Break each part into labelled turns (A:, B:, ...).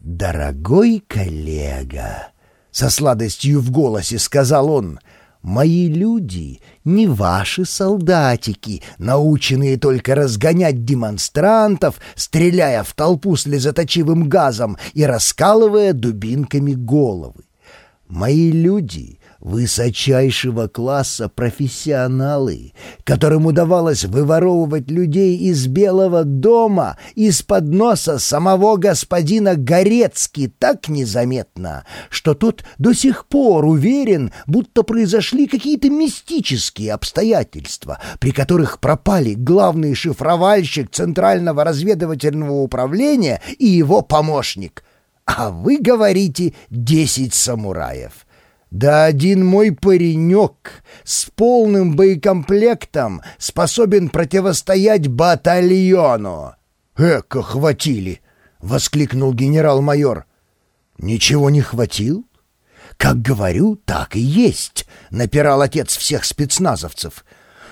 A: «Дорогой коллега», — со сладостью в голосе сказал он, — «мои люди не ваши солдатики, наученные только разгонять демонстрантов, стреляя в толпу слезоточивым газом и раскалывая дубинками головы. Мои люди высочайшего класса профессионалы, которым удавалось выворовывать людей из Белого дома из-под носа самого господина Горецки так незаметно, что тот до сих пор уверен, будто произошли какие-то мистические обстоятельства, при которых пропали главный шифровальщик Центрального разведывательного управления и его помощник. А вы говорите «десять самураев». Да один мой паренек с полным боекомплектом способен противостоять батальону. «Эко хватили!» — воскликнул генерал-майор. «Ничего не хватил?» «Как говорю, так и есть», — напирал отец всех спецназовцев.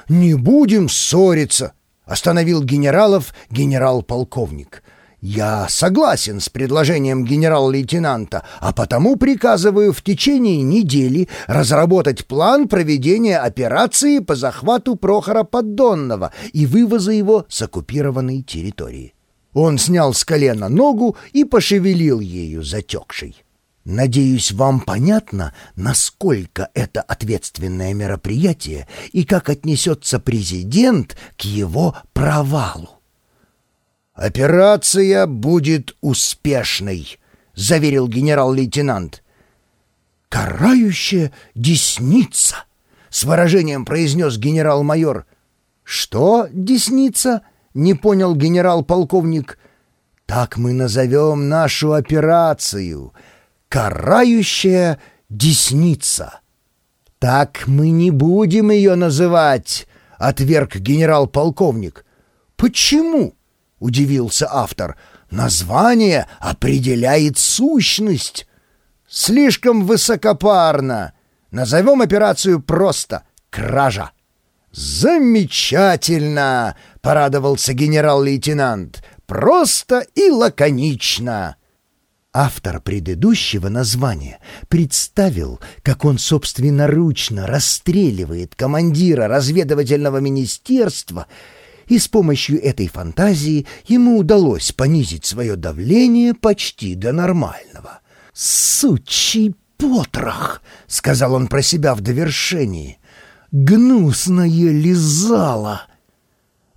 A: «Не будем ссориться», — остановил генералов генерал-полковник. «Я согласен с предложением генерал-лейтенанта, а потому приказываю в течение недели разработать план проведения операции по захвату Прохора Поддонного и вывоза его с оккупированной территории». Он снял с колена ногу и пошевелил ею затекшей. Надеюсь, вам понятно, насколько это ответственное мероприятие и как отнесется президент к его провалу. «Операция будет успешной», — заверил генерал-лейтенант. «Карающая десница», — с выражением произнес генерал-майор. «Что десница?» — не понял генерал-полковник. «Так мы назовем нашу операцию. Карающая десница». «Так мы не будем ее называть», — отверг генерал-полковник. «Почему?» — удивился автор. «Название определяет сущность». «Слишком высокопарно. Назовем операцию просто «Кража». «Замечательно!» — порадовался генерал-лейтенант. «Просто и лаконично!» Автор предыдущего названия представил, как он собственноручно расстреливает командира разведывательного министерства — и с помощью этой фантазии ему удалось понизить свое давление почти до нормального. «Сучий потрох!» — сказал он про себя в довершении. «Гнусное лизало!»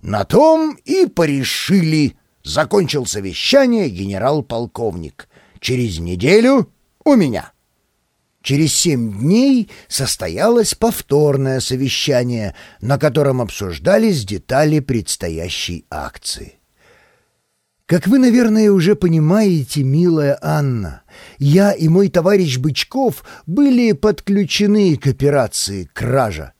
A: На том и порешили. Закончил совещание генерал-полковник. Через неделю у меня. Через семь дней состоялось повторное совещание, на котором обсуждались детали предстоящей акции. Как вы, наверное, уже понимаете, милая Анна, я и мой товарищ Бычков были подключены к операции «Кража».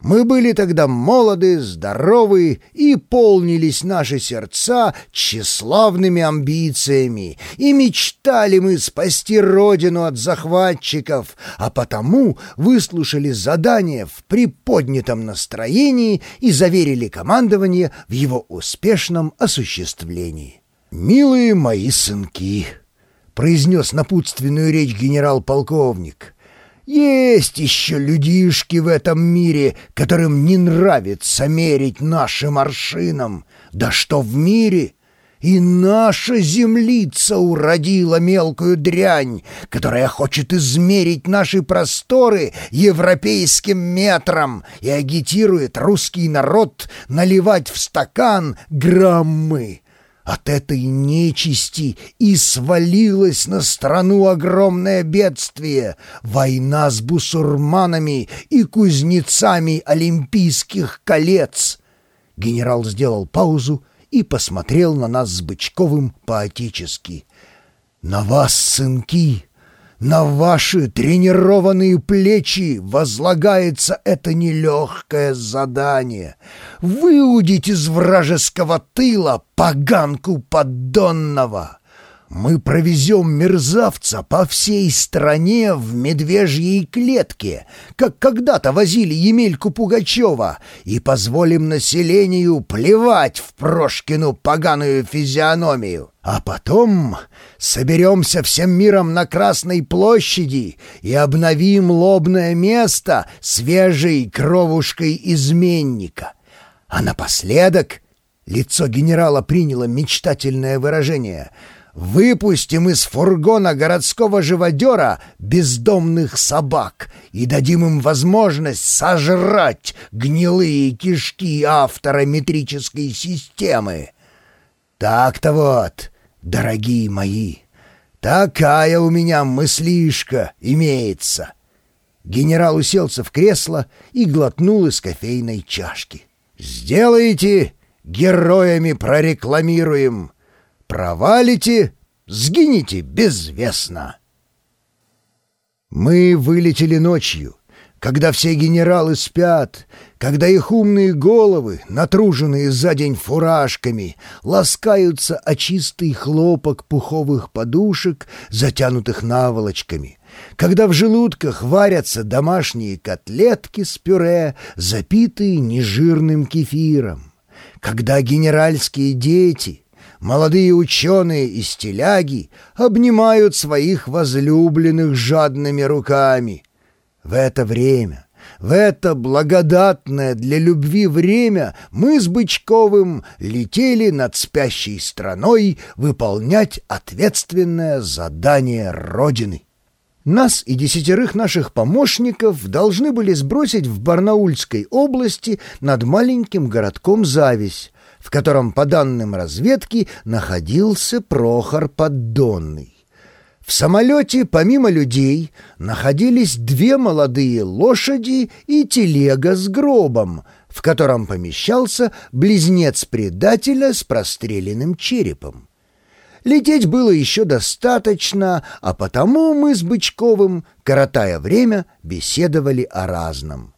A: Мы были тогда молоды, здоровы и полнились наши сердца тщеславными амбициями, и мечтали мы спасти родину от захватчиков, а потому выслушали задание в приподнятом настроении и заверили командование в его успешном осуществлении. «Милые мои сынки», — произнес напутственную речь генерал-полковник, — есть еще людишки в этом мире, которым не нравится мерить нашим аршином. Да что в мире? И наша землица уродила мелкую дрянь, которая хочет измерить наши просторы европейским метром и агитирует русский народ наливать в стакан граммы. От этой нечисти и свалилось на страну огромное бедствие — война с бусурманами и кузнецами олимпийских колец. Генерал сделал паузу и посмотрел на нас с Бычковым поотечески. «На вас, сынки, на ваши тренированные плечи возлагается это нелегкое задание — выудить из вражеского тыла поганку поддонного. Мы провезем мерзавца по всей стране в медвежьей клетке, как когда-то возили Емельку Пугачева, и позволим населению плевать в Прошкину поганую физиономию. А потом соберемся всем миром на Красной площади и обновим лобное место свежей кровушкой изменника. А напоследок лицо генерала приняло мечтательное выражение — Выпустим из фургона городского живодера бездомных собак и дадим им возможность сожрать гнилые кишки автора метрической системы. Так-то вот, дорогие мои, такая у меня мыслишка имеется. Генерал уселся в кресло и глотнул из кофейной чашки. «Сделайте, героями прорекламируем!» Провалите, сгинете безвестно. Мы вылетели ночью, когда все генералы спят, когда их умные головы, натруженные за день фуражками, ласкаются о чистый хлопок пуховых подушек, затянутых наволочками, когда в желудках варятся домашние котлетки с пюре, запитые нежирным кефиром, когда генеральские дети — молодые ученые и стиляги обнимают своих возлюбленных жадными руками. В это время, в это благодатное для любви время мы с Бычковым летели над спящей страной выполнять ответственное задание Родины. Нас и десятерых наших помощников должны были сбросить в Барнаульской области над маленьким городком Завись, в котором, по данным разведки, находился Прохор Поддонный. В самолете, помимо людей, находились две молодые лошади и телега с гробом, в котором помещался близнец предателя с простреленным черепом. Лететь было еще достаточно, а потому мы с Бычковым, коротая время, беседовали о разном —